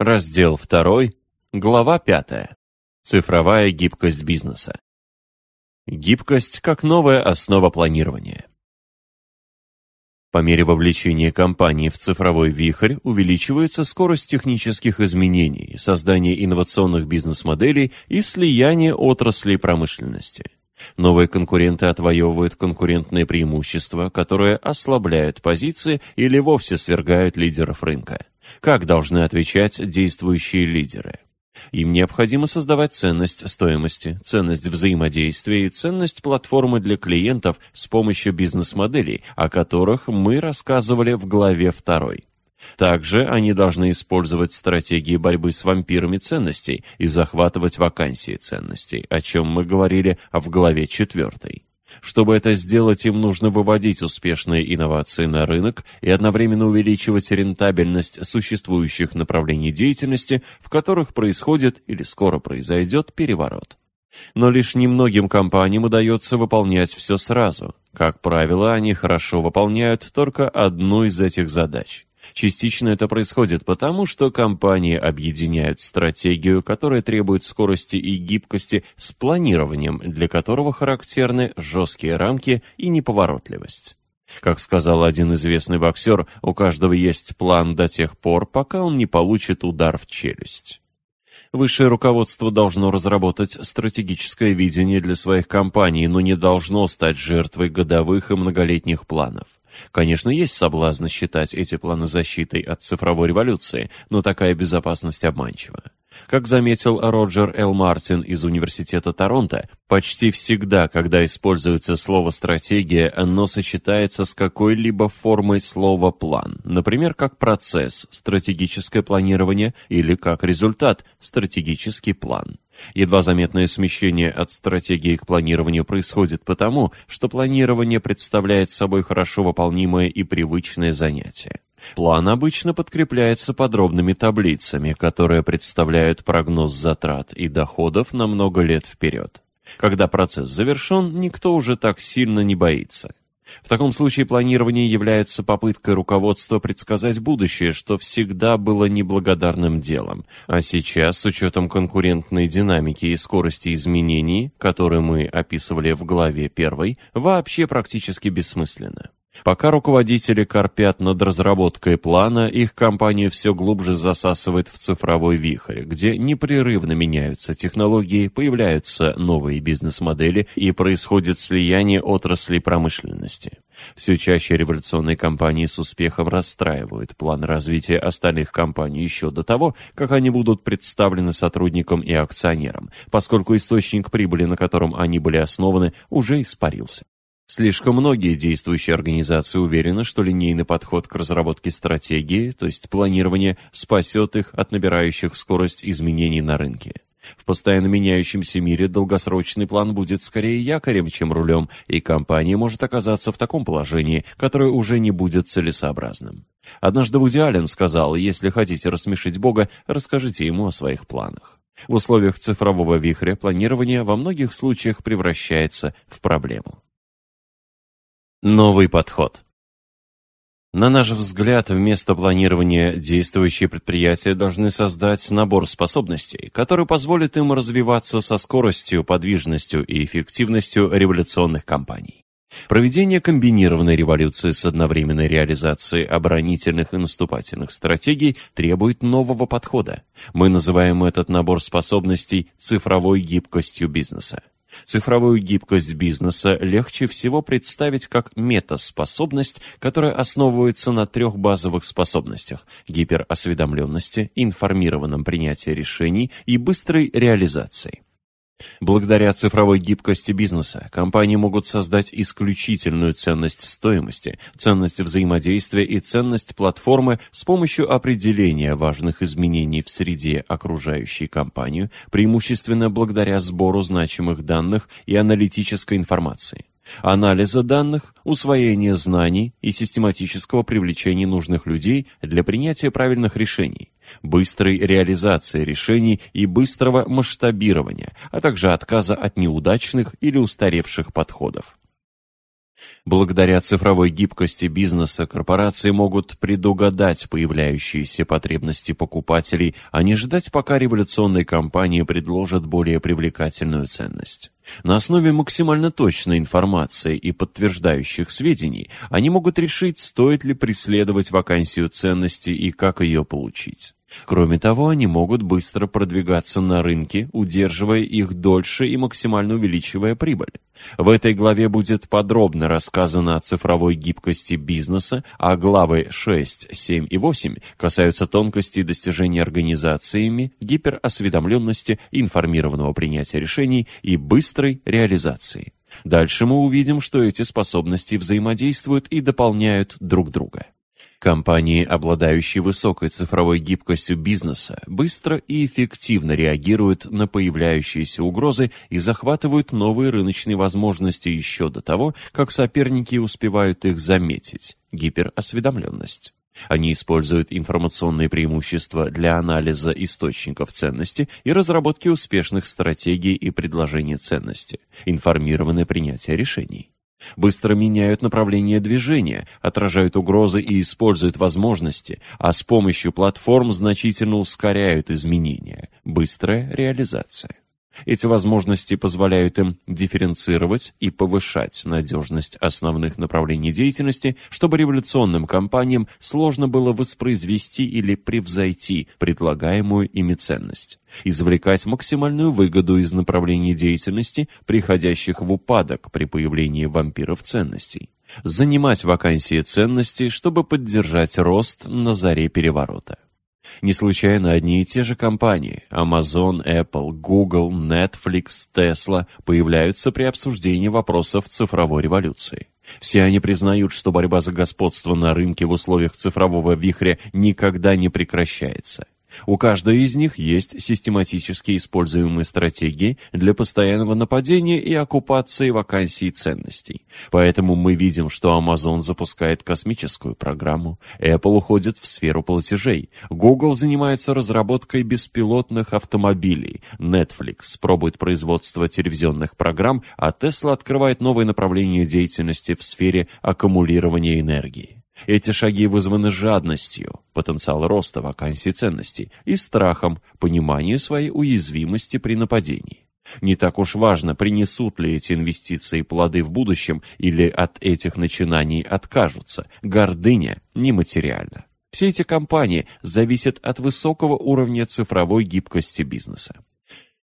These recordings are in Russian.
Раздел 2, глава 5. Цифровая гибкость бизнеса. Гибкость как новая основа планирования. По мере вовлечения компании в цифровой вихрь увеличивается скорость технических изменений, создания инновационных бизнес-моделей и слияния отраслей промышленности. Новые конкуренты отвоевывают конкурентные преимущества, которые ослабляют позиции или вовсе свергают лидеров рынка. Как должны отвечать действующие лидеры? Им необходимо создавать ценность стоимости, ценность взаимодействия и ценность платформы для клиентов с помощью бизнес-моделей, о которых мы рассказывали в главе 2. Также они должны использовать стратегии борьбы с вампирами ценностей и захватывать вакансии ценностей, о чем мы говорили в главе 4. Чтобы это сделать, им нужно выводить успешные инновации на рынок и одновременно увеличивать рентабельность существующих направлений деятельности, в которых происходит или скоро произойдет переворот. Но лишь немногим компаниям удается выполнять все сразу. Как правило, они хорошо выполняют только одну из этих задач. Частично это происходит потому, что компании объединяют стратегию, которая требует скорости и гибкости, с планированием, для которого характерны жесткие рамки и неповоротливость. Как сказал один известный боксер, у каждого есть план до тех пор, пока он не получит удар в челюсть. Высшее руководство должно разработать стратегическое видение для своих компаний, но не должно стать жертвой годовых и многолетних планов. Конечно, есть соблазн считать эти планы защитой от цифровой революции, но такая безопасность обманчива. Как заметил Роджер Л. Мартин из Университета Торонто, почти всегда, когда используется слово «стратегия», оно сочетается с какой-либо формой слова «план», например, как процесс, стратегическое планирование или как результат, стратегический план. Едва заметное смещение от стратегии к планированию происходит потому, что планирование представляет собой хорошо выполнимое и привычное занятие. План обычно подкрепляется подробными таблицами, которые представляют прогноз затрат и доходов на много лет вперед. Когда процесс завершен, никто уже так сильно не боится. В таком случае планирование является попыткой руководства предсказать будущее, что всегда было неблагодарным делом, а сейчас, с учетом конкурентной динамики и скорости изменений, которые мы описывали в главе 1, вообще практически бессмысленно. Пока руководители корпят над разработкой плана, их компания все глубже засасывает в цифровой вихрь, где непрерывно меняются технологии, появляются новые бизнес-модели и происходит слияние отраслей промышленности. Все чаще революционные компании с успехом расстраивают план развития остальных компаний еще до того, как они будут представлены сотрудникам и акционерам, поскольку источник прибыли, на котором они были основаны, уже испарился. Слишком многие действующие организации уверены, что линейный подход к разработке стратегии, то есть планирование, спасет их от набирающих скорость изменений на рынке. В постоянно меняющемся мире долгосрочный план будет скорее якорем, чем рулем, и компания может оказаться в таком положении, которое уже не будет целесообразным. Однажды Вуди Аллен сказал, если хотите рассмешить Бога, расскажите ему о своих планах. В условиях цифрового вихря планирование во многих случаях превращается в проблему. Новый подход. На наш взгляд, вместо планирования действующие предприятия должны создать набор способностей, который позволит им развиваться со скоростью, подвижностью и эффективностью революционных компаний. Проведение комбинированной революции с одновременной реализацией оборонительных и наступательных стратегий требует нового подхода. Мы называем этот набор способностей цифровой гибкостью бизнеса. Цифровую гибкость бизнеса легче всего представить как метаспособность, которая основывается на трех базовых способностях – гиперосведомленности, информированном принятии решений и быстрой реализации. Благодаря цифровой гибкости бизнеса компании могут создать исключительную ценность стоимости, ценность взаимодействия и ценность платформы с помощью определения важных изменений в среде, окружающей компанию, преимущественно благодаря сбору значимых данных и аналитической информации. Анализа данных, усвоения знаний и систематического привлечения нужных людей для принятия правильных решений, быстрой реализации решений и быстрого масштабирования, а также отказа от неудачных или устаревших подходов. Благодаря цифровой гибкости бизнеса корпорации могут предугадать появляющиеся потребности покупателей, а не ждать, пока революционные компании предложат более привлекательную ценность. На основе максимально точной информации и подтверждающих сведений они могут решить, стоит ли преследовать вакансию ценности и как ее получить. Кроме того, они могут быстро продвигаться на рынке, удерживая их дольше и максимально увеличивая прибыль. В этой главе будет подробно рассказано о цифровой гибкости бизнеса, а главы 6, 7 и 8 касаются тонкостей достижения организациями, гиперосведомленности, информированного принятия решений и быстрой реализации. Дальше мы увидим, что эти способности взаимодействуют и дополняют друг друга. Компании, обладающие высокой цифровой гибкостью бизнеса, быстро и эффективно реагируют на появляющиеся угрозы и захватывают новые рыночные возможности еще до того, как соперники успевают их заметить. Гиперосведомленность. Они используют информационные преимущества для анализа источников ценности и разработки успешных стратегий и предложений ценности, информированное принятие решений быстро меняют направление движения, отражают угрозы и используют возможности, а с помощью платформ значительно ускоряют изменения. Быстрая реализация. Эти возможности позволяют им дифференцировать и повышать надежность основных направлений деятельности, чтобы революционным компаниям сложно было воспроизвести или превзойти предлагаемую ими ценность, извлекать максимальную выгоду из направлений деятельности, приходящих в упадок при появлении вампиров ценностей, занимать вакансии ценностей, чтобы поддержать рост на заре переворота. Не случайно одни и те же компании Amazon, Apple, Google, Netflix, Tesla появляются при обсуждении вопросов цифровой революции. Все они признают, что борьба за господство на рынке в условиях цифрового вихря никогда не прекращается. У каждой из них есть систематически используемые стратегии для постоянного нападения и оккупации вакансий ценностей. Поэтому мы видим, что Amazon запускает космическую программу, Apple уходит в сферу платежей, Google занимается разработкой беспилотных автомобилей, Netflix пробует производство телевизионных программ, а Tesla открывает новые направления деятельности в сфере аккумулирования энергии. Эти шаги вызваны жадностью, потенциал роста вакансий ценностей, и страхом, понимания своей уязвимости при нападении. Не так уж важно, принесут ли эти инвестиции плоды в будущем или от этих начинаний откажутся. Гордыня нематериальна. Все эти компании зависят от высокого уровня цифровой гибкости бизнеса.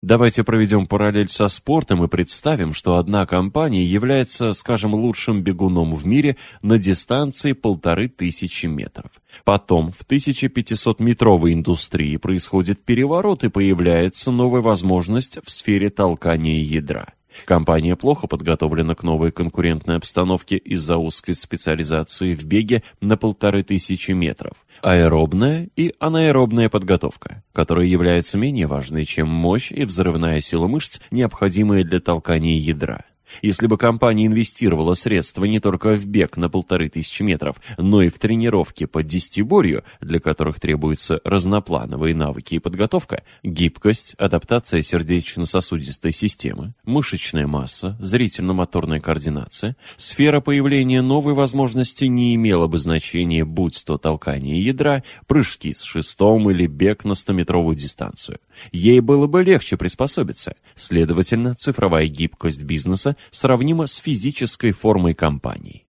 Давайте проведем параллель со спортом и представим, что одна компания является, скажем, лучшим бегуном в мире на дистанции полторы тысячи метров. Потом в 1500-метровой индустрии происходит переворот и появляется новая возможность в сфере толкания ядра. Компания плохо подготовлена к новой конкурентной обстановке из-за узкой специализации в беге на полторы тысячи метров. Аэробная и анаэробная подготовка, которая является менее важной, чем мощь и взрывная сила мышц, необходимые для толкания ядра. Если бы компания инвестировала средства не только в бег на полторы тысячи метров, но и в тренировки по десятиборью, для которых требуются разноплановые навыки и подготовка, гибкость, адаптация сердечно-сосудистой системы, мышечная масса, зрительно-моторная координация, сфера появления новой возможности не имела бы значения, будь то толкание ядра, прыжки с шестом или бег на 100-метровую дистанцию. Ей было бы легче приспособиться. Следовательно, цифровая гибкость бизнеса сравнима с физической формой компании.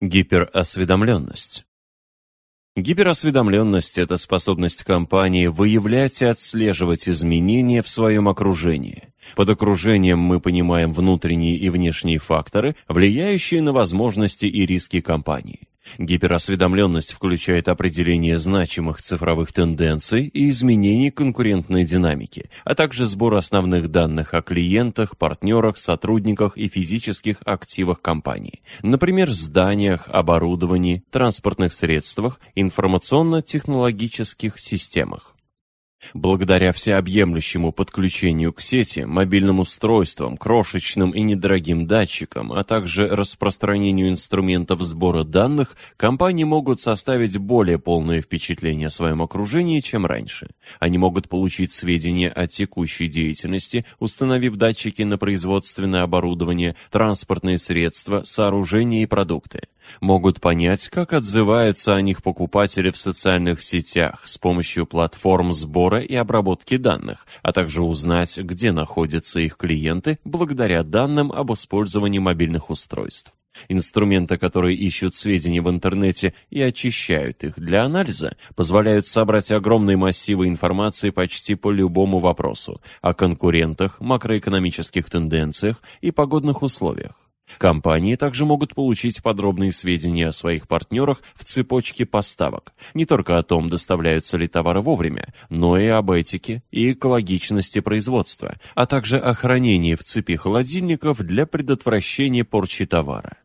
Гиперосведомленность. Гиперосведомленность – это способность компании выявлять и отслеживать изменения в своем окружении. Под окружением мы понимаем внутренние и внешние факторы, влияющие на возможности и риски компании. Гиперосведомленность включает определение значимых цифровых тенденций и изменений конкурентной динамики, а также сбор основных данных о клиентах, партнерах, сотрудниках и физических активах компании, например, зданиях, оборудовании, транспортных средствах, информационно-технологических системах. Благодаря всеобъемлющему подключению к сети, мобильным устройствам, крошечным и недорогим датчикам, а также распространению инструментов сбора данных, компании могут составить более полное впечатление о своем окружении, чем раньше. Они могут получить сведения о текущей деятельности, установив датчики на производственное оборудование, транспортные средства, сооружения и продукты могут понять, как отзываются о них покупатели в социальных сетях с помощью платформ сбора и обработки данных, а также узнать, где находятся их клиенты благодаря данным об использовании мобильных устройств. Инструменты, которые ищут сведения в интернете и очищают их для анализа, позволяют собрать огромные массивы информации почти по любому вопросу о конкурентах, макроэкономических тенденциях и погодных условиях. Компании также могут получить подробные сведения о своих партнерах в цепочке поставок, не только о том, доставляются ли товары вовремя, но и об этике и экологичности производства, а также о хранении в цепи холодильников для предотвращения порчи товара.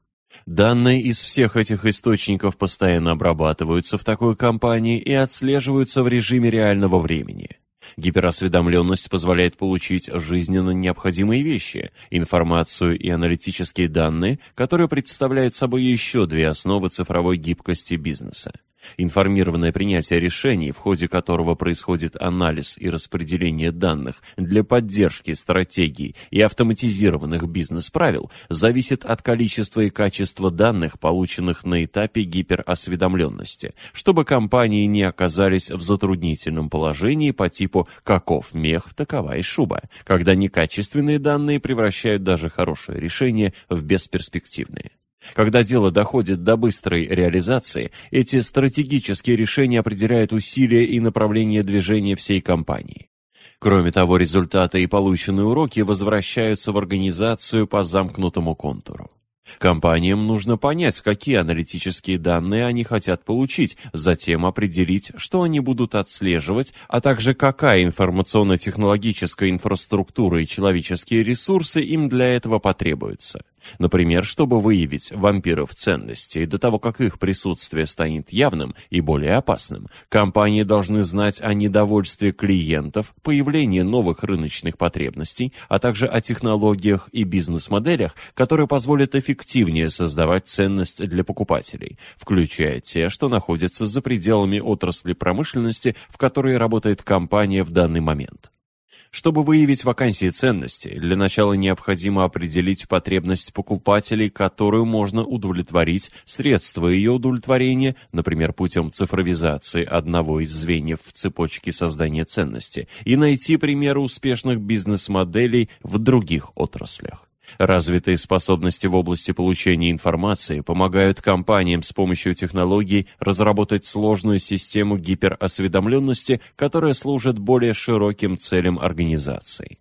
Данные из всех этих источников постоянно обрабатываются в такой компании и отслеживаются в режиме реального времени. Гиперосведомленность позволяет получить жизненно необходимые вещи, информацию и аналитические данные, которые представляют собой еще две основы цифровой гибкости бизнеса. Информированное принятие решений, в ходе которого происходит анализ и распределение данных для поддержки стратегий и автоматизированных бизнес-правил, зависит от количества и качества данных, полученных на этапе гиперосведомленности, чтобы компании не оказались в затруднительном положении по типу «каков мех, такова и шуба», когда некачественные данные превращают даже хорошее решение в бесперспективные. Когда дело доходит до быстрой реализации, эти стратегические решения определяют усилия и направление движения всей компании. Кроме того, результаты и полученные уроки возвращаются в организацию по замкнутому контуру. Компаниям нужно понять, какие аналитические данные они хотят получить, затем определить, что они будут отслеживать, а также какая информационно-технологическая инфраструктура и человеческие ресурсы им для этого потребуются. Например, чтобы выявить вампиров ценностей до того, как их присутствие станет явным и более опасным, компании должны знать о недовольстве клиентов, появлении новых рыночных потребностей, а также о технологиях и бизнес-моделях, которые позволят эффективнее создавать ценность для покупателей, включая те, что находятся за пределами отрасли промышленности, в которой работает компания в данный момент. Чтобы выявить вакансии ценности, для начала необходимо определить потребность покупателей, которую можно удовлетворить, средства ее удовлетворения, например, путем цифровизации одного из звеньев в цепочке создания ценности, и найти примеры успешных бизнес-моделей в других отраслях. Развитые способности в области получения информации помогают компаниям с помощью технологий разработать сложную систему гиперосведомленности, которая служит более широким целям организации.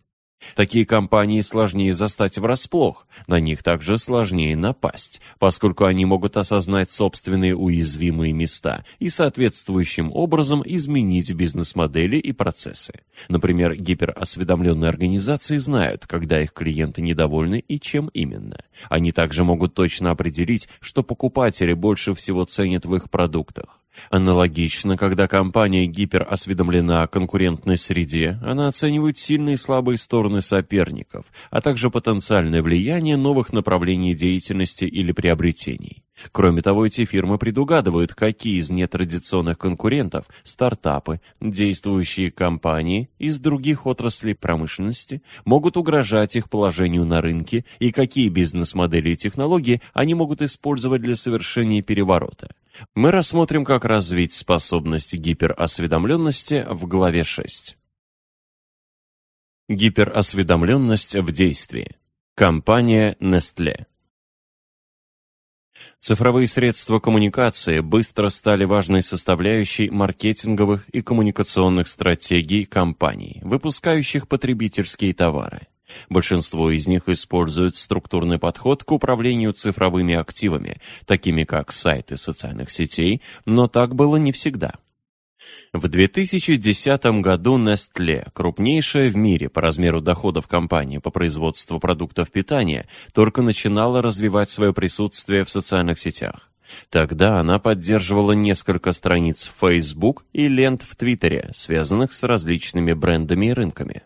Такие компании сложнее застать врасплох, на них также сложнее напасть, поскольку они могут осознать собственные уязвимые места и соответствующим образом изменить бизнес-модели и процессы. Например, гиперосведомленные организации знают, когда их клиенты недовольны и чем именно. Они также могут точно определить, что покупатели больше всего ценят в их продуктах. Аналогично, когда компания гиперосведомлена о конкурентной среде, она оценивает сильные и слабые стороны соперников, а также потенциальное влияние новых направлений деятельности или приобретений. Кроме того, эти фирмы предугадывают, какие из нетрадиционных конкурентов, стартапы, действующие компании из других отраслей промышленности могут угрожать их положению на рынке и какие бизнес-модели и технологии они могут использовать для совершения переворота. Мы рассмотрим, как развить способность гиперосведомленности в главе 6. Гиперосведомленность в действии. Компания Nestle. Цифровые средства коммуникации быстро стали важной составляющей маркетинговых и коммуникационных стратегий компаний, выпускающих потребительские товары. Большинство из них используют структурный подход к управлению цифровыми активами, такими как сайты социальных сетей, но так было не всегда. В 2010 году Nestle, крупнейшая в мире по размеру доходов компания по производству продуктов питания, только начинала развивать свое присутствие в социальных сетях. Тогда она поддерживала несколько страниц в Facebook и лент в Твиттере, связанных с различными брендами и рынками.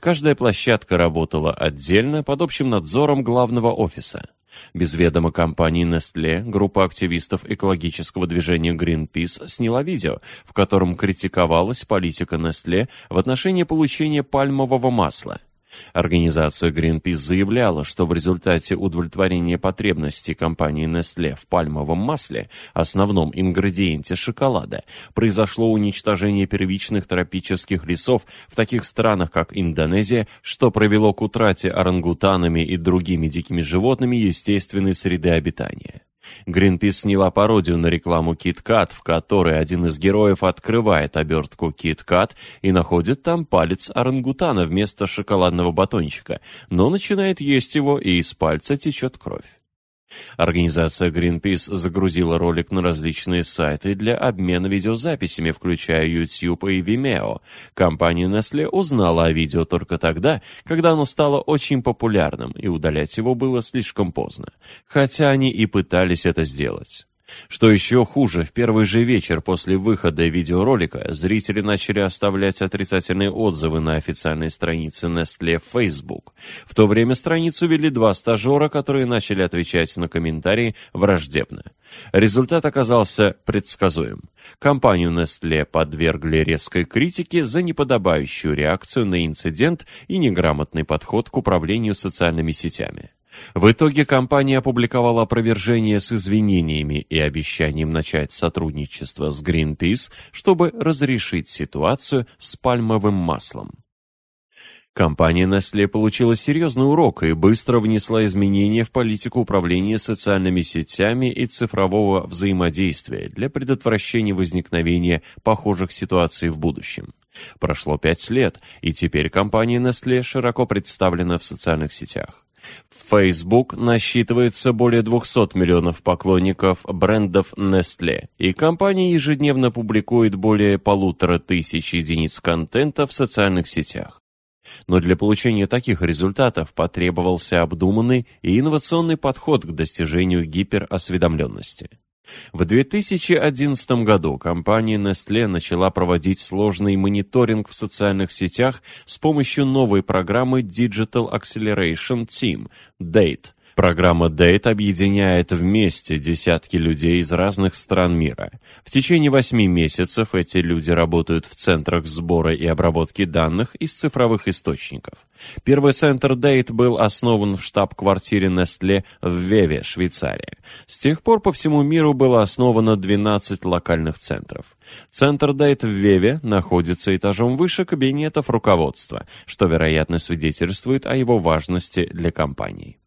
Каждая площадка работала отдельно под общим надзором главного офиса. Без ведома компании Nestle группа активистов экологического движения Greenpeace сняла видео, в котором критиковалась политика Nestle в отношении получения пальмового масла – Организация Greenpeace заявляла, что в результате удовлетворения потребностей компании Nestle в пальмовом масле, основном ингредиенте шоколада, произошло уничтожение первичных тропических лесов в таких странах, как Индонезия, что привело к утрате орангутанами и другими дикими животными естественной среды обитания. Гринпис сняла пародию на рекламу KitKat, в которой один из героев открывает обертку KitKat и находит там палец орангутана вместо шоколадного батончика, но начинает есть его, и из пальца течет кровь. Организация Greenpeace загрузила ролик на различные сайты для обмена видеозаписями, включая YouTube и Vimeo. Компания Nestle узнала о видео только тогда, когда оно стало очень популярным, и удалять его было слишком поздно. Хотя они и пытались это сделать. Что еще хуже, в первый же вечер после выхода видеоролика зрители начали оставлять отрицательные отзывы на официальной странице Nestle в Facebook. В то время страницу вели два стажера, которые начали отвечать на комментарии враждебно. Результат оказался предсказуем. Компанию Nestle подвергли резкой критике за неподобающую реакцию на инцидент и неграмотный подход к управлению социальными сетями. В итоге компания опубликовала опровержение с извинениями и обещанием начать сотрудничество с Greenpeace, чтобы разрешить ситуацию с пальмовым маслом. Компания Nestle получила серьезный урок и быстро внесла изменения в политику управления социальными сетями и цифрового взаимодействия для предотвращения возникновения похожих ситуаций в будущем. Прошло пять лет, и теперь компания Nestle широко представлена в социальных сетях. Facebook насчитывается более 200 миллионов поклонников брендов Nestle, и компания ежедневно публикует более полутора тысяч единиц контента в социальных сетях. Но для получения таких результатов потребовался обдуманный и инновационный подход к достижению гиперосведомленности. В 2011 году компания Nestle начала проводить сложный мониторинг в социальных сетях с помощью новой программы Digital Acceleration Team – DATE, Программа Date объединяет вместе десятки людей из разных стран мира. В течение восьми месяцев эти люди работают в центрах сбора и обработки данных из цифровых источников. Первый центр Date был основан в штаб-квартире Nestle в Веве, Швейцария. С тех пор по всему миру было основано 12 локальных центров. Центр Date в Веве находится этажом выше кабинетов руководства, что, вероятно, свидетельствует о его важности для компании.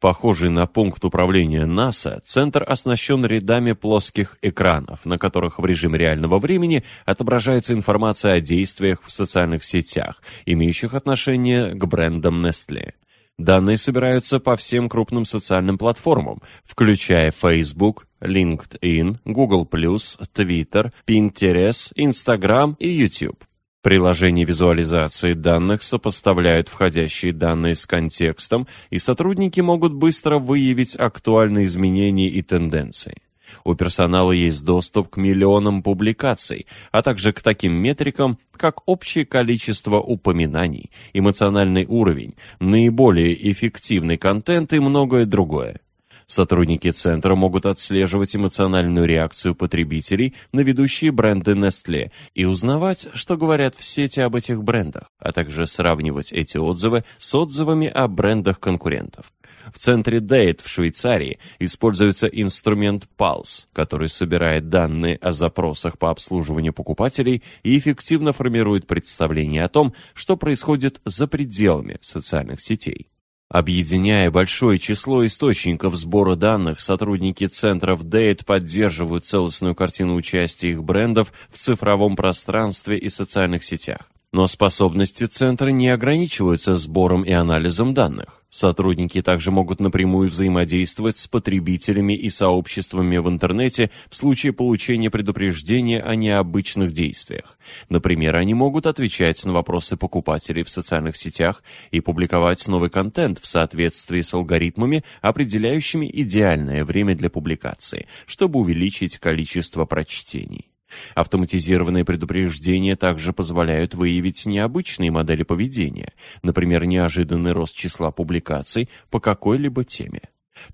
Похожий на пункт управления НАСА, центр оснащен рядами плоских экранов, на которых в режиме реального времени отображается информация о действиях в социальных сетях, имеющих отношение к брендам Nestle. Данные собираются по всем крупным социальным платформам, включая Facebook, LinkedIn, Google+, Twitter, Pinterest, Instagram и YouTube. Приложение визуализации данных сопоставляют входящие данные с контекстом, и сотрудники могут быстро выявить актуальные изменения и тенденции. У персонала есть доступ к миллионам публикаций, а также к таким метрикам, как общее количество упоминаний, эмоциональный уровень, наиболее эффективный контент и многое другое. Сотрудники центра могут отслеживать эмоциональную реакцию потребителей на ведущие бренды Nestle и узнавать, что говорят в сети об этих брендах, а также сравнивать эти отзывы с отзывами о брендах конкурентов. В центре Date в Швейцарии используется инструмент Pulse, который собирает данные о запросах по обслуживанию покупателей и эффективно формирует представление о том, что происходит за пределами социальных сетей. Объединяя большое число источников сбора данных, сотрудники центров Date поддерживают целостную картину участия их брендов в цифровом пространстве и социальных сетях. Но способности центра не ограничиваются сбором и анализом данных. Сотрудники также могут напрямую взаимодействовать с потребителями и сообществами в интернете в случае получения предупреждения о необычных действиях. Например, они могут отвечать на вопросы покупателей в социальных сетях и публиковать новый контент в соответствии с алгоритмами, определяющими идеальное время для публикации, чтобы увеличить количество прочтений. Автоматизированные предупреждения также позволяют выявить необычные модели поведения, например, неожиданный рост числа публикаций по какой-либо теме.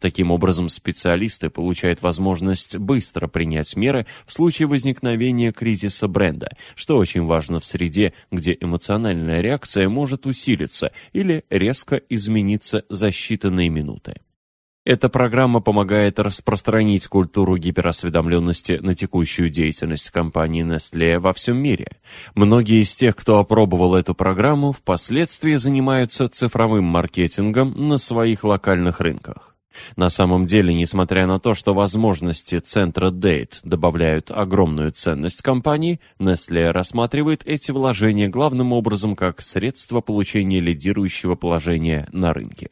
Таким образом, специалисты получают возможность быстро принять меры в случае возникновения кризиса бренда, что очень важно в среде, где эмоциональная реакция может усилиться или резко измениться за считанные минуты. Эта программа помогает распространить культуру гиперосведомленности на текущую деятельность компании Nestle во всем мире. Многие из тех, кто опробовал эту программу, впоследствии занимаются цифровым маркетингом на своих локальных рынках. На самом деле, несмотря на то, что возможности центра Date добавляют огромную ценность компании, Nestle рассматривает эти вложения главным образом как средство получения лидирующего положения на рынке.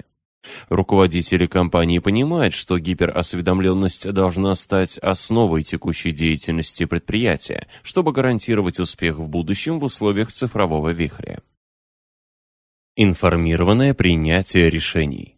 Руководители компании понимают, что гиперосведомленность должна стать основой текущей деятельности предприятия, чтобы гарантировать успех в будущем в условиях цифрового вихря. Информированное принятие решений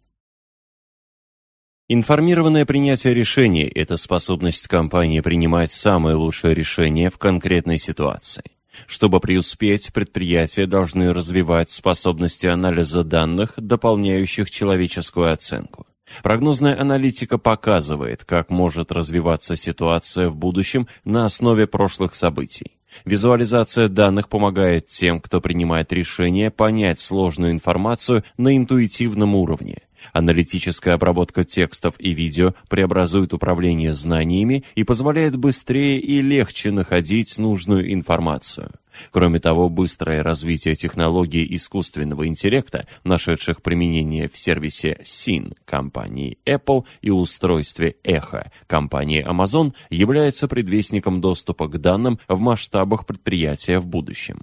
Информированное принятие решений – это способность компании принимать самое лучшее решение в конкретной ситуации. Чтобы преуспеть, предприятия должны развивать способности анализа данных, дополняющих человеческую оценку. Прогнозная аналитика показывает, как может развиваться ситуация в будущем на основе прошлых событий. Визуализация данных помогает тем, кто принимает решения, понять сложную информацию на интуитивном уровне. Аналитическая обработка текстов и видео преобразует управление знаниями и позволяет быстрее и легче находить нужную информацию. Кроме того, быстрое развитие технологий искусственного интеллекта, нашедших применение в сервисе SIN компании Apple и устройстве Echo компании Amazon, является предвестником доступа к данным в масштабах предприятия в будущем.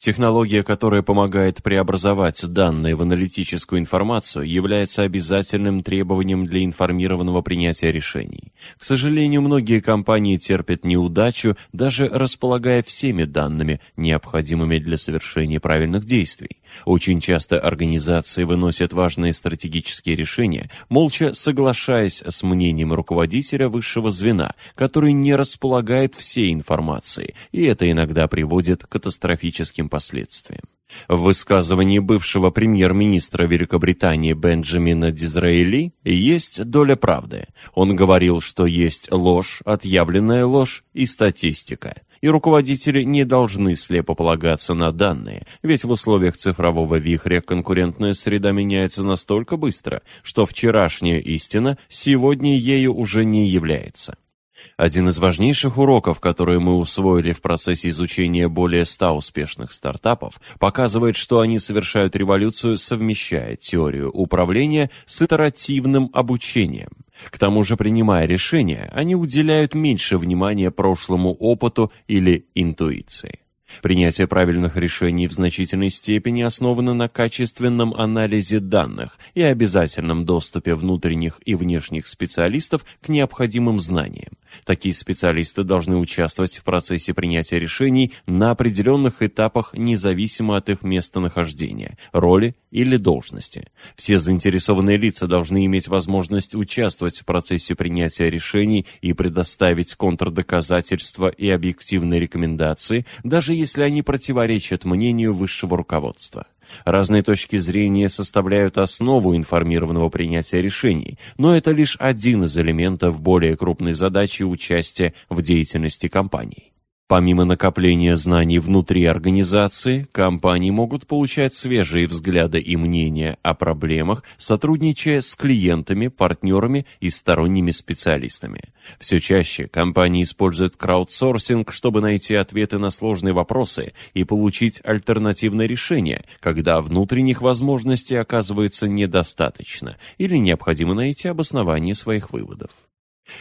Технология, которая помогает преобразовать данные в аналитическую информацию, является обязательным требованием для информированного принятия решений. К сожалению, многие компании терпят неудачу, даже располагая всеми данными, необходимыми для совершения правильных действий. Очень часто организации выносят важные стратегические решения, молча соглашаясь с мнением руководителя высшего звена, который не располагает всей информацией, и это иногда приводит к катастрофическим последствиям. В высказывании бывшего премьер-министра Великобритании Бенджамина Дизраэли есть доля правды. Он говорил, что есть ложь, отъявленная ложь и статистика и руководители не должны слепо полагаться на данные, ведь в условиях цифрового вихря конкурентная среда меняется настолько быстро, что вчерашняя истина сегодня ею уже не является. Один из важнейших уроков, которые мы усвоили в процессе изучения более ста успешных стартапов, показывает, что они совершают революцию, совмещая теорию управления с итеративным обучением. К тому же, принимая решения, они уделяют меньше внимания прошлому опыту или интуиции. Принятие правильных решений в значительной степени основано на качественном анализе данных и обязательном доступе внутренних и внешних специалистов к необходимым знаниям. Такие специалисты должны участвовать в процессе принятия решений на определенных этапах независимо от их местонахождения, роли или должности. Все заинтересованные лица должны иметь возможность участвовать в процессе принятия решений и предоставить контрдоказательства и объективные рекомендации, даже если они противоречат мнению высшего руководства. Разные точки зрения составляют основу информированного принятия решений, но это лишь один из элементов более крупной задачи участия в деятельности компании. Помимо накопления знаний внутри организации, компании могут получать свежие взгляды и мнения о проблемах, сотрудничая с клиентами, партнерами и сторонними специалистами. Все чаще компании используют краудсорсинг, чтобы найти ответы на сложные вопросы и получить альтернативное решение, когда внутренних возможностей оказывается недостаточно или необходимо найти обоснование своих выводов.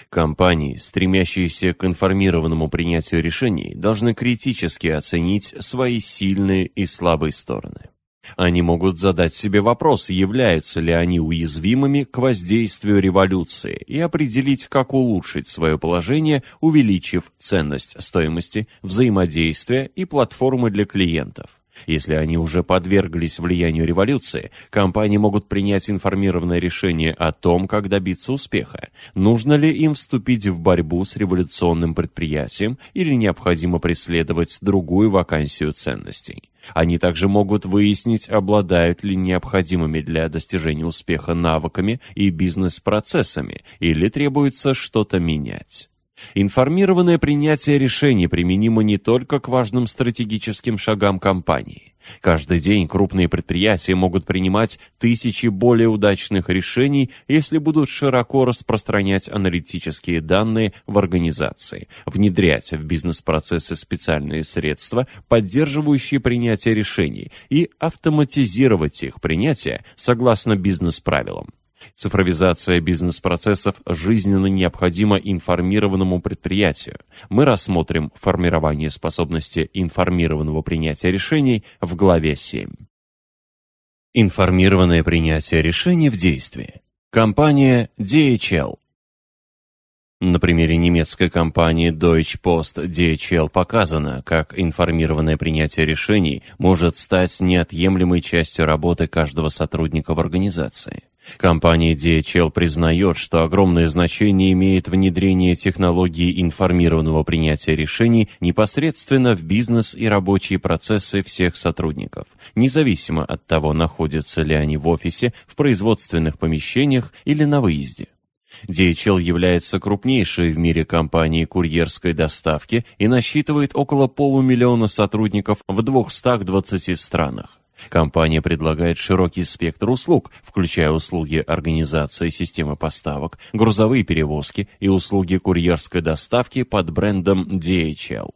Компании, стремящиеся к информированному принятию решений, должны критически оценить свои сильные и слабые стороны. Они могут задать себе вопрос, являются ли они уязвимыми к воздействию революции, и определить, как улучшить свое положение, увеличив ценность стоимости, взаимодействия и платформы для клиентов. Если они уже подверглись влиянию революции, компании могут принять информированное решение о том, как добиться успеха. Нужно ли им вступить в борьбу с революционным предприятием или необходимо преследовать другую вакансию ценностей. Они также могут выяснить, обладают ли необходимыми для достижения успеха навыками и бизнес-процессами, или требуется что-то менять. Информированное принятие решений применимо не только к важным стратегическим шагам компании. Каждый день крупные предприятия могут принимать тысячи более удачных решений, если будут широко распространять аналитические данные в организации, внедрять в бизнес-процессы специальные средства, поддерживающие принятие решений, и автоматизировать их принятие согласно бизнес-правилам. Цифровизация бизнес-процессов жизненно необходима информированному предприятию. Мы рассмотрим формирование способности информированного принятия решений в главе 7. Информированное принятие решений в действии. Компания DHL. На примере немецкой компании Deutsche Post DHL показано, как информированное принятие решений может стать неотъемлемой частью работы каждого сотрудника в организации. Компания DHL признает, что огромное значение имеет внедрение технологии информированного принятия решений непосредственно в бизнес и рабочие процессы всех сотрудников, независимо от того, находятся ли они в офисе, в производственных помещениях или на выезде. DHL является крупнейшей в мире компанией курьерской доставки и насчитывает около полумиллиона сотрудников в 220 странах. Компания предлагает широкий спектр услуг, включая услуги организации системы поставок, грузовые перевозки и услуги курьерской доставки под брендом DHL.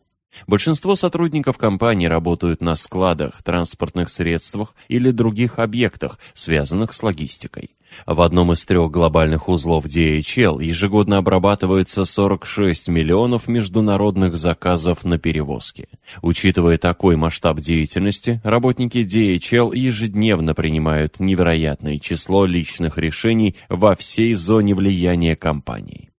Большинство сотрудников компании работают на складах, транспортных средствах или других объектах, связанных с логистикой. В одном из трех глобальных узлов DHL ежегодно обрабатывается 46 миллионов международных заказов на перевозки. Учитывая такой масштаб деятельности, работники DHL ежедневно принимают невероятное число личных решений во всей зоне влияния компании.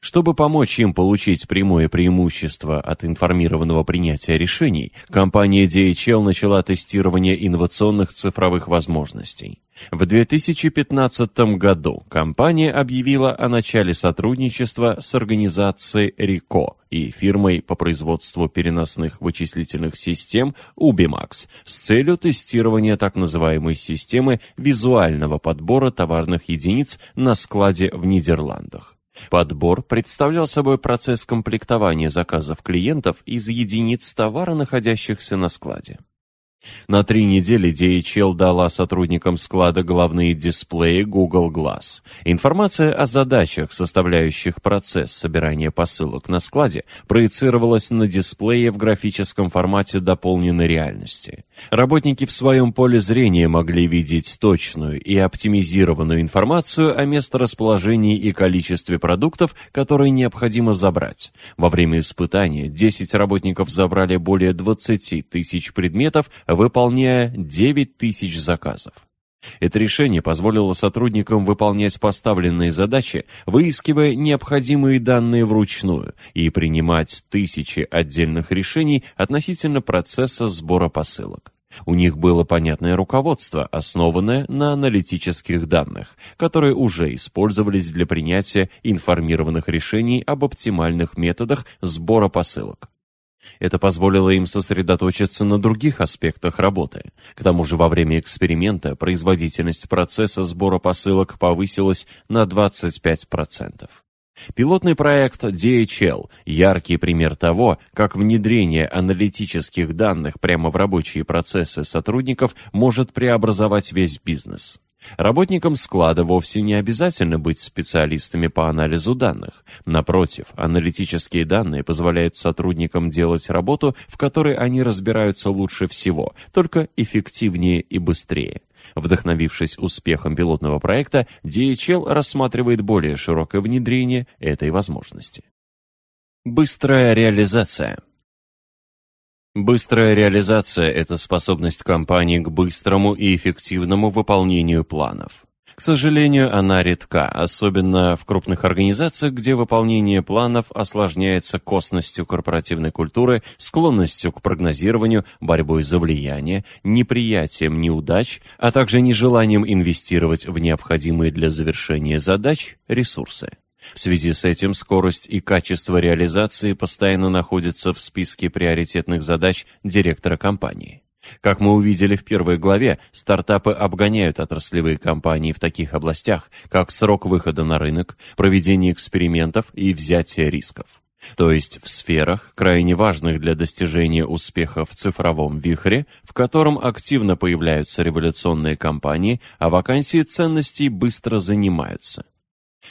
Чтобы помочь им получить прямое преимущество от информированного принятия решений, компания DHL начала тестирование инновационных цифровых возможностей. В 2015 году компания объявила о начале сотрудничества с организацией RICO и фирмой по производству переносных вычислительных систем Ubimax с целью тестирования так называемой системы визуального подбора товарных единиц на складе в Нидерландах. Подбор представлял собой процесс комплектования заказов клиентов из единиц товара, находящихся на складе. На три недели DHL дала сотрудникам склада главные дисплеи Google Glass. Информация о задачах, составляющих процесс собирания посылок на складе, проецировалась на дисплее в графическом формате дополненной реальности. Работники в своем поле зрения могли видеть точную и оптимизированную информацию о месторасположении и количестве продуктов, которые необходимо забрать. Во время испытания 10 работников забрали более 20 тысяч предметов, выполняя 9 тысяч заказов. Это решение позволило сотрудникам выполнять поставленные задачи, выискивая необходимые данные вручную и принимать тысячи отдельных решений относительно процесса сбора посылок. У них было понятное руководство, основанное на аналитических данных, которые уже использовались для принятия информированных решений об оптимальных методах сбора посылок. Это позволило им сосредоточиться на других аспектах работы. К тому же во время эксперимента производительность процесса сбора посылок повысилась на 25%. Пилотный проект DHL – яркий пример того, как внедрение аналитических данных прямо в рабочие процессы сотрудников может преобразовать весь бизнес. Работникам склада вовсе не обязательно быть специалистами по анализу данных. Напротив, аналитические данные позволяют сотрудникам делать работу, в которой они разбираются лучше всего, только эффективнее и быстрее. Вдохновившись успехом пилотного проекта, DHL рассматривает более широкое внедрение этой возможности. Быстрая реализация Быстрая реализация – это способность компании к быстрому и эффективному выполнению планов. К сожалению, она редка, особенно в крупных организациях, где выполнение планов осложняется косностью корпоративной культуры, склонностью к прогнозированию, борьбой за влияние, неприятием неудач, а также нежеланием инвестировать в необходимые для завершения задач ресурсы. В связи с этим скорость и качество реализации постоянно находятся в списке приоритетных задач директора компании. Как мы увидели в первой главе, стартапы обгоняют отраслевые компании в таких областях, как срок выхода на рынок, проведение экспериментов и взятие рисков. То есть в сферах, крайне важных для достижения успеха в цифровом вихре, в котором активно появляются революционные компании, а вакансии ценностей быстро занимаются.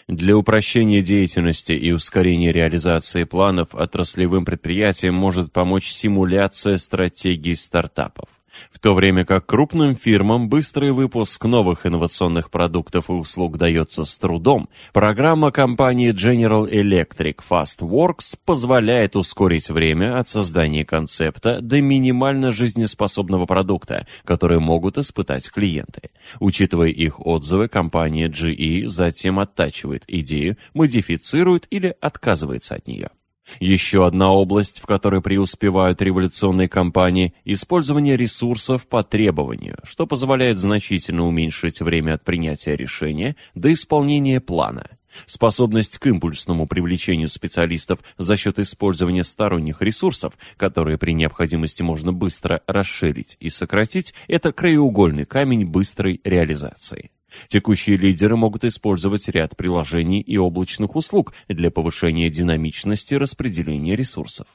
Для упрощения деятельности и ускорения реализации планов отраслевым предприятиям может помочь симуляция стратегий стартапов. В то время как крупным фирмам быстрый выпуск новых инновационных продуктов и услуг дается с трудом, программа компании General Electric FastWorks позволяет ускорить время от создания концепта до минимально жизнеспособного продукта, который могут испытать клиенты. Учитывая их отзывы, компания GE затем оттачивает идею, модифицирует или отказывается от нее. Еще одна область, в которой преуспевают революционные компании – использование ресурсов по требованию, что позволяет значительно уменьшить время от принятия решения до исполнения плана. Способность к импульсному привлечению специалистов за счет использования сторонних ресурсов, которые при необходимости можно быстро расширить и сократить – это краеугольный камень быстрой реализации. Текущие лидеры могут использовать ряд приложений и облачных услуг для повышения динамичности распределения ресурсов.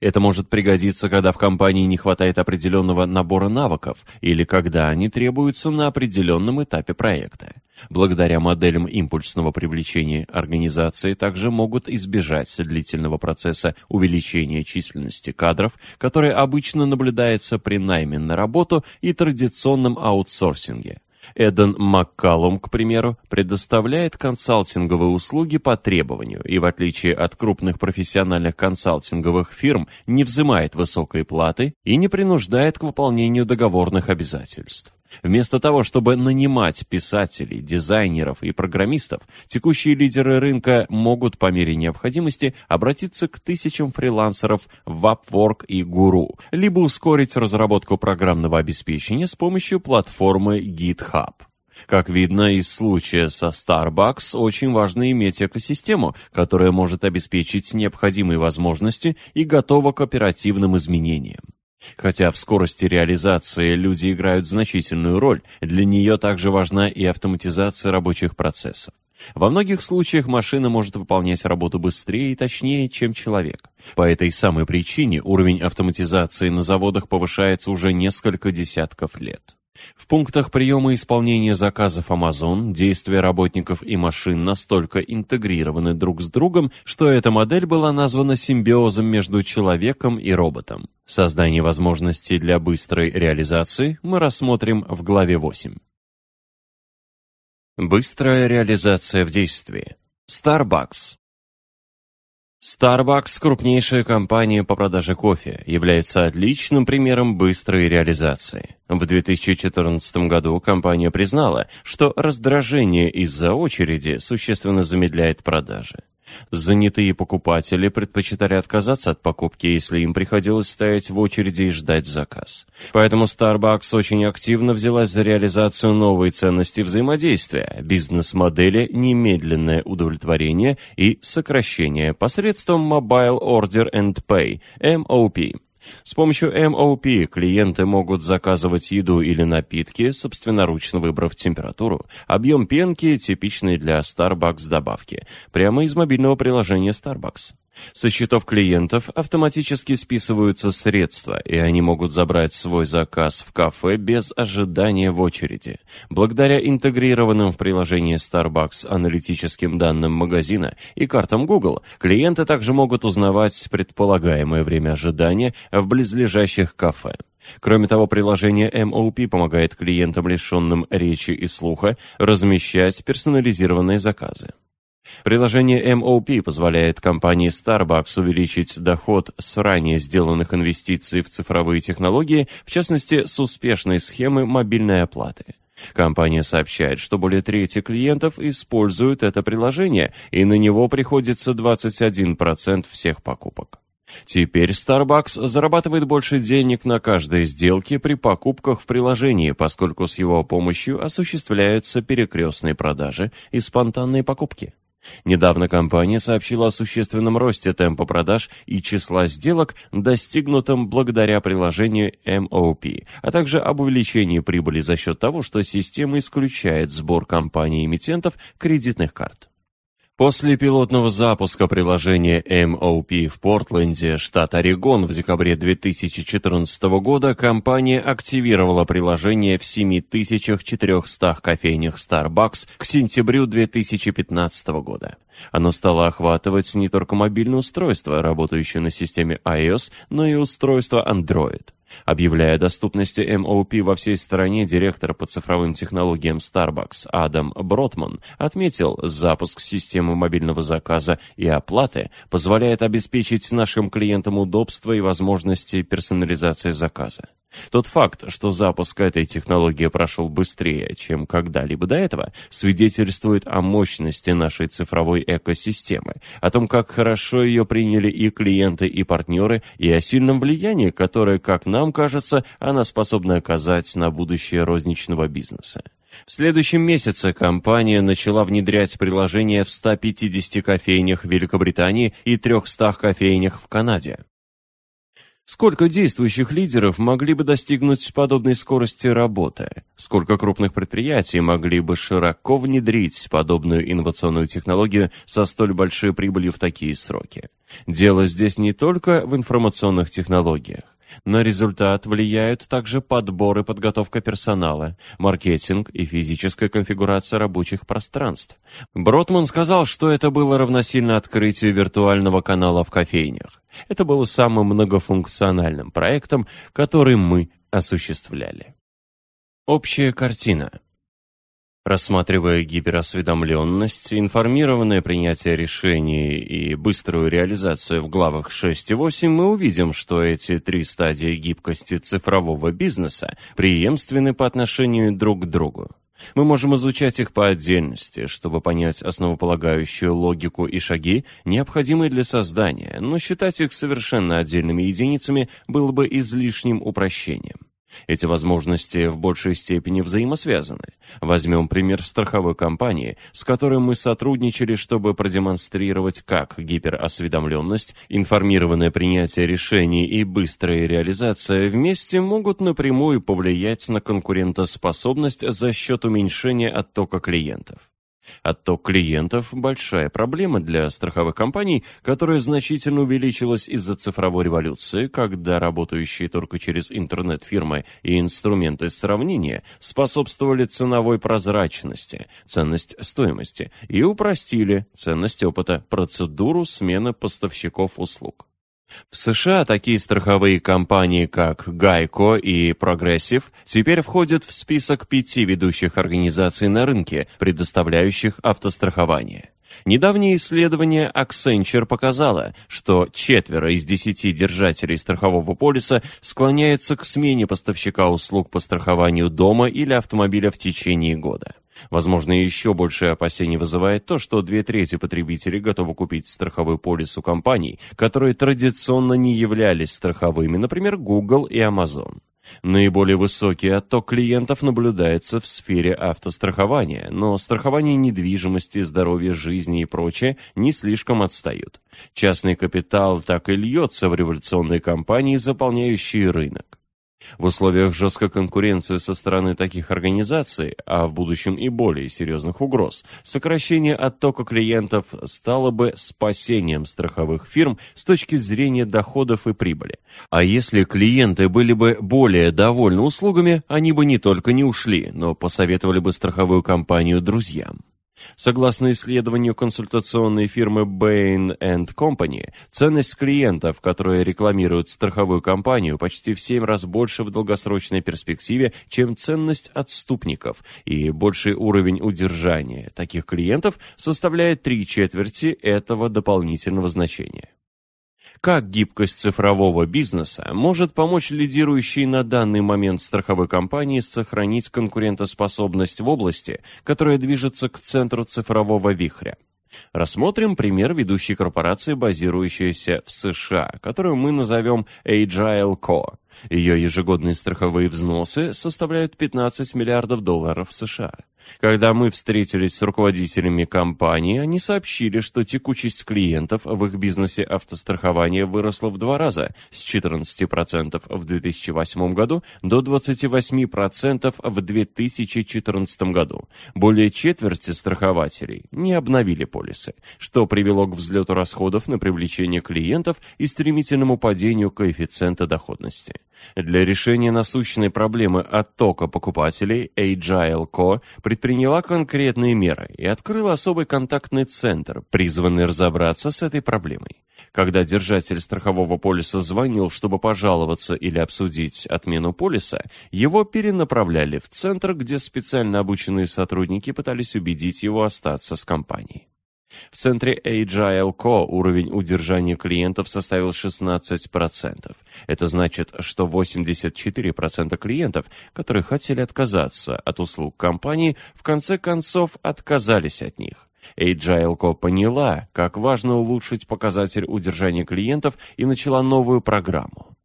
Это может пригодиться, когда в компании не хватает определенного набора навыков или когда они требуются на определенном этапе проекта. Благодаря моделям импульсного привлечения организации также могут избежать длительного процесса увеличения численности кадров, который обычно наблюдается при найме на работу и традиционном аутсорсинге. Эден Маккалум, к примеру, предоставляет консалтинговые услуги по требованию и, в отличие от крупных профессиональных консалтинговых фирм, не взимает высокой платы и не принуждает к выполнению договорных обязательств. Вместо того, чтобы нанимать писателей, дизайнеров и программистов, текущие лидеры рынка могут по мере необходимости обратиться к тысячам фрилансеров в Upwork и Guru, либо ускорить разработку программного обеспечения с помощью платформы GitHub. Как видно из случая со Starbucks, очень важно иметь экосистему, которая может обеспечить необходимые возможности и готова к оперативным изменениям. Хотя в скорости реализации люди играют значительную роль, для нее также важна и автоматизация рабочих процессов. Во многих случаях машина может выполнять работу быстрее и точнее, чем человек. По этой самой причине уровень автоматизации на заводах повышается уже несколько десятков лет. В пунктах приема и исполнения заказов Amazon действия работников и машин настолько интегрированы друг с другом, что эта модель была названа симбиозом между человеком и роботом. Создание возможностей для быстрой реализации мы рассмотрим в главе 8. Быстрая реализация в действии. Starbucks Starbucks, крупнейшая компания по продаже кофе, является отличным примером быстрой реализации. В 2014 году компания признала, что раздражение из-за очереди существенно замедляет продажи. Занятые покупатели предпочитали отказаться от покупки, если им приходилось стоять в очереди и ждать заказ. Поэтому Starbucks очень активно взялась за реализацию новой ценности взаимодействия, бизнес-модели немедленное удовлетворение и сокращение посредством Mobile Order and Pay, MOP. С помощью MOP клиенты могут заказывать еду или напитки, собственноручно выбрав температуру, объем пенки, типичный для Starbucks добавки, прямо из мобильного приложения Starbucks. Со счетов клиентов автоматически списываются средства, и они могут забрать свой заказ в кафе без ожидания в очереди. Благодаря интегрированным в приложении Starbucks аналитическим данным магазина и картам Google, клиенты также могут узнавать предполагаемое время ожидания в близлежащих кафе. Кроме того, приложение MOP помогает клиентам, лишенным речи и слуха, размещать персонализированные заказы. Приложение MOP позволяет компании Starbucks увеличить доход с ранее сделанных инвестиций в цифровые технологии, в частности, с успешной схемы мобильной оплаты. Компания сообщает, что более трети клиентов используют это приложение, и на него приходится 21% всех покупок. Теперь Starbucks зарабатывает больше денег на каждой сделке при покупках в приложении, поскольку с его помощью осуществляются перекрестные продажи и спонтанные покупки. Недавно компания сообщила о существенном росте темпа продаж и числа сделок, достигнутом благодаря приложению MOP, а также об увеличении прибыли за счет того, что система исключает сбор компаний-эмитентов кредитных карт. После пилотного запуска приложения MOP в Портленде, штат Орегон, в декабре 2014 года компания активировала приложение в 7400 кофейнях Starbucks к сентябрю 2015 года. Оно стало охватывать не только мобильные устройства, работающие на системе iOS, но и устройства Android. Объявляя о доступности MOP во всей стране, директор по цифровым технологиям Starbucks Адам Бротман отметил, запуск системы мобильного заказа и оплаты позволяет обеспечить нашим клиентам удобство и возможности персонализации заказа. Тот факт, что запуск этой технологии прошел быстрее, чем когда-либо до этого, свидетельствует о мощности нашей цифровой экосистемы, о том, как хорошо ее приняли и клиенты, и партнеры, и о сильном влиянии, которое, как нам кажется, она способна оказать на будущее розничного бизнеса. В следующем месяце компания начала внедрять приложение в 150 кофейнях Великобритании и 300 кофейнях в Канаде. Сколько действующих лидеров могли бы достигнуть подобной скорости работы? Сколько крупных предприятий могли бы широко внедрить подобную инновационную технологию со столь большой прибылью в такие сроки? Дело здесь не только в информационных технологиях. На результат влияют также подбор и подготовка персонала, маркетинг и физическая конфигурация рабочих пространств. Бротман сказал, что это было равносильно открытию виртуального канала в кофейнях. Это было самым многофункциональным проектом, который мы осуществляли. Общая картина. Рассматривая гиперосведомленность, информированное принятие решений и быструю реализацию в главах 6 и 8, мы увидим, что эти три стадии гибкости цифрового бизнеса преемственны по отношению друг к другу. Мы можем изучать их по отдельности, чтобы понять основополагающую логику и шаги, необходимые для создания, но считать их совершенно отдельными единицами было бы излишним упрощением. Эти возможности в большей степени взаимосвязаны. Возьмем пример страховой компании, с которой мы сотрудничали, чтобы продемонстрировать, как гиперосведомленность, информированное принятие решений и быстрая реализация вместе могут напрямую повлиять на конкурентоспособность за счет уменьшения оттока клиентов. Отток клиентов – большая проблема для страховых компаний, которая значительно увеличилась из-за цифровой революции, когда работающие только через интернет фирмы и инструменты сравнения способствовали ценовой прозрачности, ценность стоимости и упростили ценность опыта, процедуру смены поставщиков услуг. В США такие страховые компании, как Geico и Progressive, теперь входят в список пяти ведущих организаций на рынке, предоставляющих автострахование. Недавнее исследование Accenture показало, что четверо из десяти держателей страхового полиса склоняются к смене поставщика услуг по страхованию дома или автомобиля в течение года. Возможно, еще большее опасение вызывает то, что две трети потребителей готовы купить страховой полис у компаний, которые традиционно не являлись страховыми, например, Google и Amazon. Наиболее высокий отток клиентов наблюдается в сфере автострахования, но страхование недвижимости, здоровья, жизни и прочее не слишком отстают. Частный капитал так и льется в революционные компании, заполняющие рынок. В условиях жесткой конкуренции со стороны таких организаций, а в будущем и более серьезных угроз, сокращение оттока клиентов стало бы спасением страховых фирм с точки зрения доходов и прибыли. А если клиенты были бы более довольны услугами, они бы не только не ушли, но посоветовали бы страховую компанию друзьям. Согласно исследованию консультационной фирмы Bain Company, ценность клиентов, которые рекламируют страховую компанию, почти в 7 раз больше в долгосрочной перспективе, чем ценность отступников, и больший уровень удержания таких клиентов составляет три четверти этого дополнительного значения. Как гибкость цифрового бизнеса может помочь лидирующей на данный момент страховой компании сохранить конкурентоспособность в области, которая движется к центру цифрового вихря? Рассмотрим пример ведущей корпорации, базирующейся в США, которую мы назовем Agile Co. Ее ежегодные страховые взносы составляют 15 миллиардов долларов США. Когда мы встретились с руководителями компании, они сообщили, что текучесть клиентов в их бизнесе автострахования выросла в два раза с 14% в 2008 году до 28% в 2014 году. Более четверти страхователей не обновили полисы, что привело к взлету расходов на привлечение клиентов и стремительному падению коэффициента доходности. Для решения насущной проблемы оттока покупателей Agile Co. предприняла конкретные меры и открыла особый контактный центр, призванный разобраться с этой проблемой. Когда держатель страхового полиса звонил, чтобы пожаловаться или обсудить отмену полиса, его перенаправляли в центр, где специально обученные сотрудники пытались убедить его остаться с компанией. В центре Agile Co уровень удержания клиентов составил 16%. Это значит, что 84% клиентов, которые хотели отказаться от услуг компании, в конце концов отказались от них. Agile Co поняла, как важно улучшить показатель удержания клиентов и начала новую программу.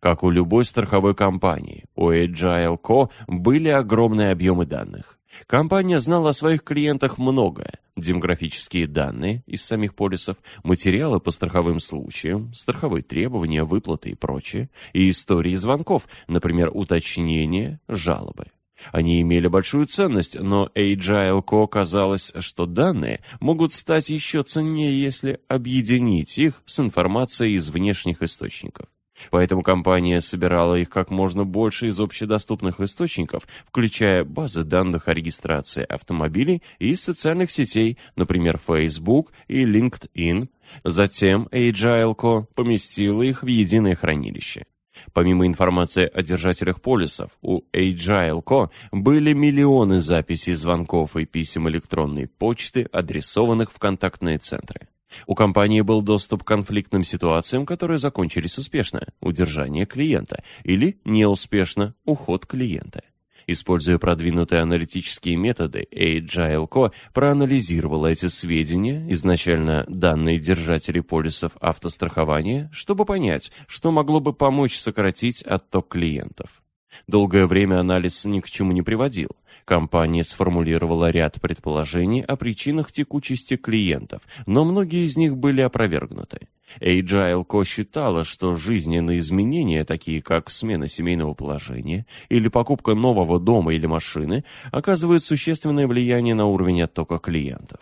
Как у любой страховой компании, у Agile Co были огромные объемы данных. Компания знала о своих клиентах многое. Демографические данные из самих полисов, материалы по страховым случаям, страховые требования, выплаты и прочее, и истории звонков, например, уточнения, жалобы. Они имели большую ценность, но Agile Co. казалось, что данные могут стать еще ценнее, если объединить их с информацией из внешних источников. Поэтому компания собирала их как можно больше из общедоступных источников, включая базы данных о регистрации автомобилей и социальных сетей, например, Facebook и LinkedIn. Затем Agile Co. поместила их в единое хранилище. Помимо информации о держателях полисов, у Agile Co. были миллионы записей звонков и писем электронной почты, адресованных в контактные центры. У компании был доступ к конфликтным ситуациям, которые закончились успешно – удержание клиента, или неуспешно – уход клиента. Используя продвинутые аналитические методы, Agile Co. проанализировала эти сведения, изначально данные держателей полисов автострахования, чтобы понять, что могло бы помочь сократить отток клиентов. Долгое время анализ ни к чему не приводил. Компания сформулировала ряд предположений о причинах текучести клиентов, но многие из них были опровергнуты. Agile Co. считала, что жизненные изменения, такие как смена семейного положения или покупка нового дома или машины, оказывают существенное влияние на уровень оттока клиентов.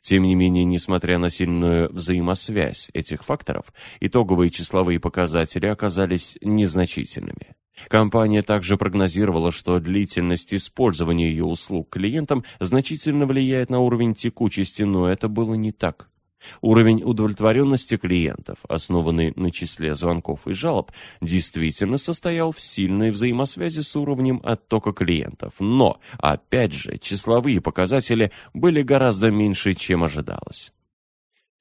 Тем не менее, несмотря на сильную взаимосвязь этих факторов, итоговые числовые показатели оказались незначительными. Компания также прогнозировала, что длительность использования ее услуг клиентам значительно влияет на уровень текучести, но это было не так. Уровень удовлетворенности клиентов, основанный на числе звонков и жалоб, действительно состоял в сильной взаимосвязи с уровнем оттока клиентов. Но, опять же, числовые показатели были гораздо меньше, чем ожидалось.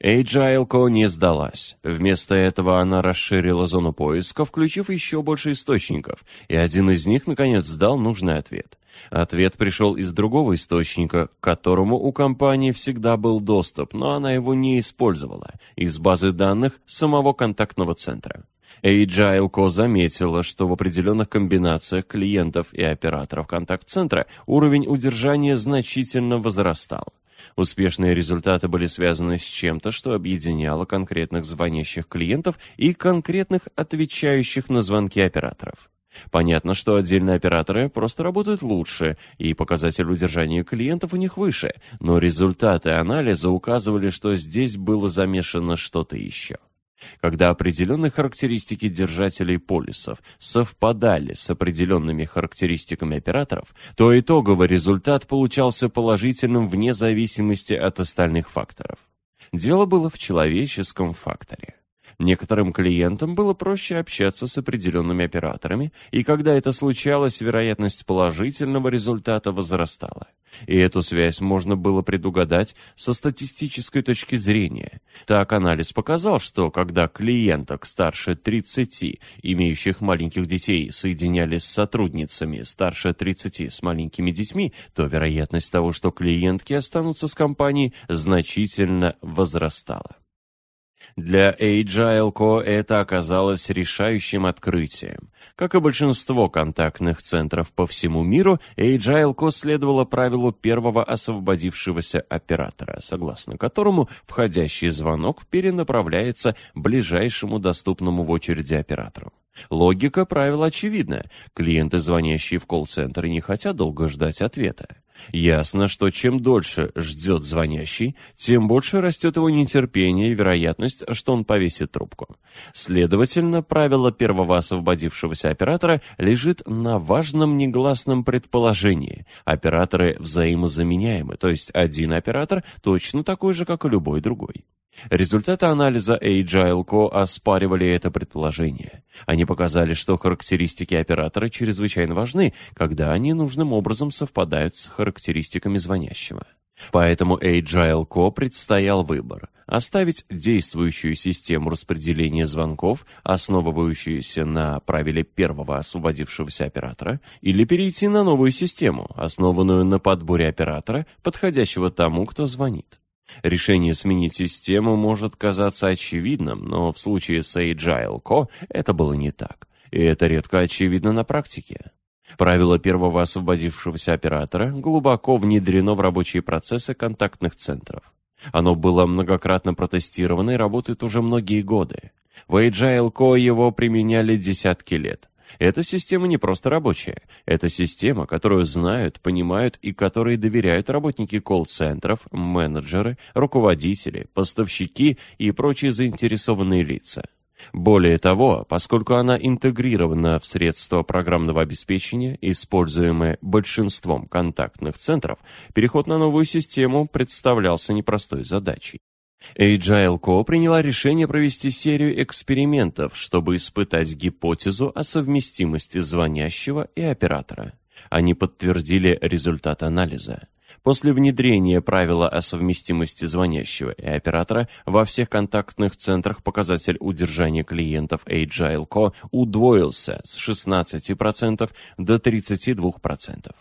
Agile Co. не сдалась. Вместо этого она расширила зону поиска, включив еще больше источников, и один из них, наконец, дал нужный ответ. Ответ пришел из другого источника, к которому у компании всегда был доступ, но она его не использовала, из базы данных самого контактного центра. Agile Co. заметила, что в определенных комбинациях клиентов и операторов контакт-центра уровень удержания значительно возрастал. Успешные результаты были связаны с чем-то, что объединяло конкретных звонящих клиентов и конкретных отвечающих на звонки операторов. Понятно, что отдельные операторы просто работают лучше, и показатель удержания клиентов у них выше, но результаты анализа указывали, что здесь было замешано что-то еще. Когда определенные характеристики держателей полисов совпадали с определенными характеристиками операторов, то итоговый результат получался положительным вне зависимости от остальных факторов. Дело было в человеческом факторе. Некоторым клиентам было проще общаться с определенными операторами, и когда это случалось, вероятность положительного результата возрастала. И эту связь можно было предугадать со статистической точки зрения. Так анализ показал, что когда клиенток старше 30, имеющих маленьких детей, соединялись с сотрудницами старше 30 с маленькими детьми, то вероятность того, что клиентки останутся с компанией, значительно возрастала. Для Agile Co. это оказалось решающим открытием. Как и большинство контактных центров по всему миру, Agile Co. следовало правилу первого освободившегося оператора, согласно которому входящий звонок перенаправляется ближайшему доступному в очереди оператору. Логика правила очевидна. Клиенты, звонящие в колл-центр, не хотят долго ждать ответа. Ясно, что чем дольше ждет звонящий, тем больше растет его нетерпение и вероятность, что он повесит трубку. Следовательно, правило первого освободившегося оператора лежит на важном негласном предположении. Операторы взаимозаменяемы, то есть один оператор точно такой же, как и любой другой. Результаты анализа Agile Co. оспаривали это предположение. Они показали, что характеристики оператора чрезвычайно важны, когда они нужным образом совпадают с характеристиками звонящего. Поэтому Agile Co. предстоял выбор – оставить действующую систему распределения звонков, основывающуюся на правиле первого освободившегося оператора, или перейти на новую систему, основанную на подборе оператора, подходящего тому, кто звонит. Решение сменить систему может казаться очевидным, но в случае с Agile Co. это было не так. И это редко очевидно на практике. Правило первого освободившегося оператора глубоко внедрено в рабочие процессы контактных центров. Оно было многократно протестировано и работает уже многие годы. В Agile Co. его применяли десятки лет. Эта система не просто рабочая. Это система, которую знают, понимают и которой доверяют работники колл-центров, менеджеры, руководители, поставщики и прочие заинтересованные лица. Более того, поскольку она интегрирована в средства программного обеспечения, используемые большинством контактных центров, переход на новую систему представлялся непростой задачей. Agile Co. приняла решение провести серию экспериментов, чтобы испытать гипотезу о совместимости звонящего и оператора. Они подтвердили результат анализа. После внедрения правила о совместимости звонящего и оператора во всех контактных центрах показатель удержания клиентов Agile Co. удвоился с 16% до 32%.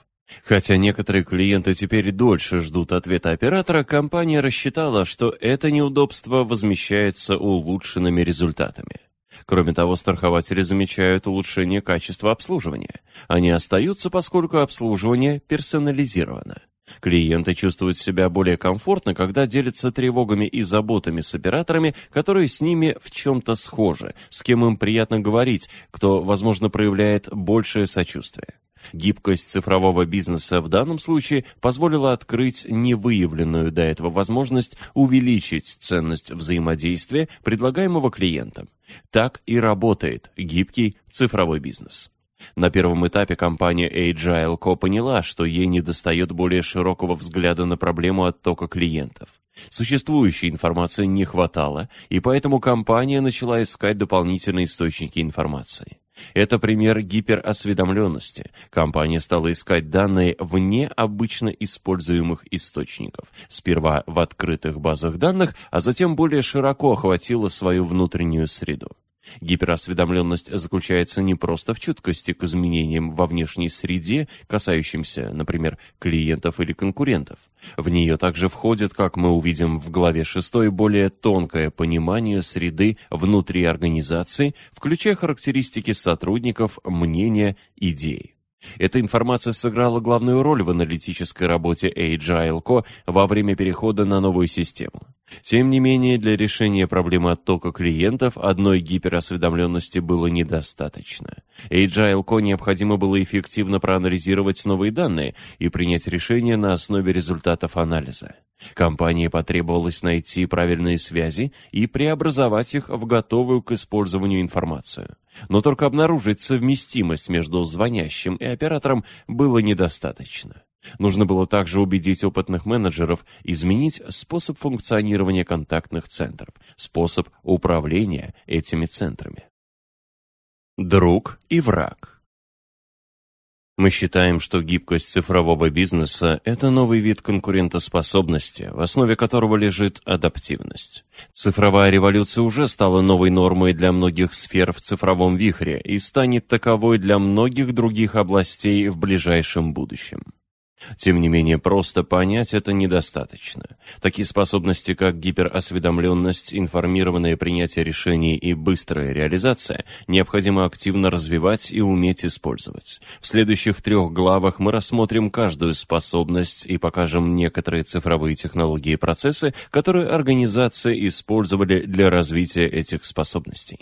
Хотя некоторые клиенты теперь дольше ждут ответа оператора, компания рассчитала, что это неудобство возмещается улучшенными результатами. Кроме того, страхователи замечают улучшение качества обслуживания. Они остаются, поскольку обслуживание персонализировано. Клиенты чувствуют себя более комфортно, когда делятся тревогами и заботами с операторами, которые с ними в чем-то схожи, с кем им приятно говорить, кто, возможно, проявляет большее сочувствие. Гибкость цифрового бизнеса в данном случае позволила открыть невыявленную до этого возможность увеличить ценность взаимодействия, предлагаемого клиентам. Так и работает гибкий цифровой бизнес. На первом этапе компания Agile Co. поняла, что ей недостает более широкого взгляда на проблему оттока клиентов. Существующей информации не хватало, и поэтому компания начала искать дополнительные источники информации. Это пример гиперосведомленности. Компания стала искать данные вне обычно используемых источников. Сперва в открытых базах данных, а затем более широко охватила свою внутреннюю среду. Гиперосведомленность заключается не просто в чуткости к изменениям во внешней среде, касающимся, например, клиентов или конкурентов. В нее также входит, как мы увидим в главе 6, более тонкое понимание среды внутри организации, включая характеристики сотрудников, мнения, идей. Эта информация сыграла главную роль в аналитической работе Agile Co. во время перехода на новую систему. Тем не менее, для решения проблемы оттока клиентов одной гиперосведомленности было недостаточно. Agile Co необходимо было эффективно проанализировать новые данные и принять решение на основе результатов анализа. Компании потребовалось найти правильные связи и преобразовать их в готовую к использованию информацию. Но только обнаружить совместимость между звонящим и оператором было недостаточно. Нужно было также убедить опытных менеджеров изменить способ функционирования контактных центров, способ управления этими центрами. Друг и враг мы считаем, что гибкость цифрового бизнеса – это новый вид конкурентоспособности, в основе которого лежит адаптивность. Цифровая революция уже стала новой нормой для многих сфер в цифровом вихре и станет таковой для многих других областей в ближайшем будущем. Тем не менее, просто понять это недостаточно. Такие способности, как гиперосведомленность, информированное принятие решений и быстрая реализация, необходимо активно развивать и уметь использовать. В следующих трех главах мы рассмотрим каждую способность и покажем некоторые цифровые технологии и процессы, которые организации использовали для развития этих способностей.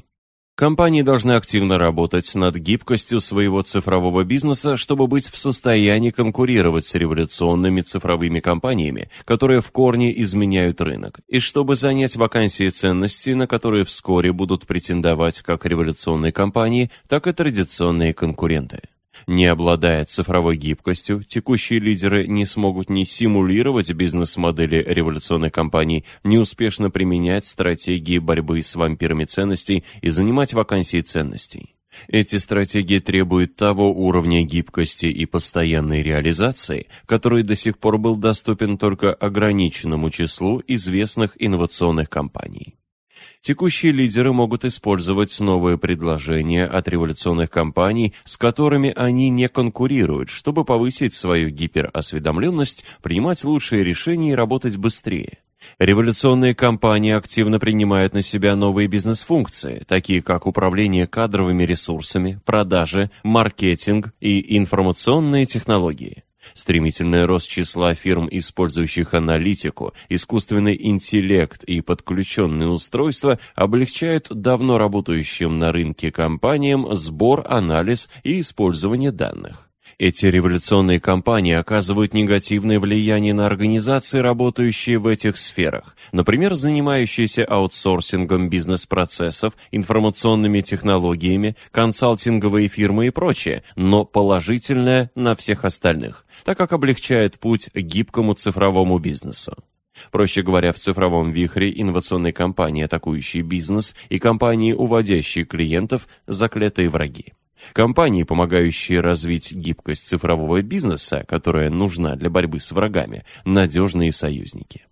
Компании должны активно работать над гибкостью своего цифрового бизнеса, чтобы быть в состоянии конкурировать с революционными цифровыми компаниями, которые в корне изменяют рынок, и чтобы занять вакансии ценностей, на которые вскоре будут претендовать как революционные компании, так и традиционные конкуренты. Не обладая цифровой гибкостью, текущие лидеры не смогут ни симулировать бизнес-модели революционной компании, ни успешно применять стратегии борьбы с вампирами ценностей и занимать вакансии ценностей. Эти стратегии требуют того уровня гибкости и постоянной реализации, который до сих пор был доступен только ограниченному числу известных инновационных компаний. Текущие лидеры могут использовать новые предложения от революционных компаний, с которыми они не конкурируют, чтобы повысить свою гиперосведомленность, принимать лучшие решения и работать быстрее. Революционные компании активно принимают на себя новые бизнес-функции, такие как управление кадровыми ресурсами, продажи, маркетинг и информационные технологии. Стремительный рост числа фирм, использующих аналитику, искусственный интеллект и подключенные устройства облегчают давно работающим на рынке компаниям сбор, анализ и использование данных. Эти революционные компании оказывают негативное влияние на организации, работающие в этих сферах, например, занимающиеся аутсорсингом бизнес-процессов, информационными технологиями, консалтинговые фирмы и прочее, но положительное на всех остальных, так как облегчает путь гибкому цифровому бизнесу. Проще говоря, в цифровом вихре инновационные компании, атакующие бизнес, и компании, уводящие клиентов, заклятые враги. Компании, помогающие развить гибкость цифрового бизнеса, которая нужна для борьбы с врагами, надежные союзники.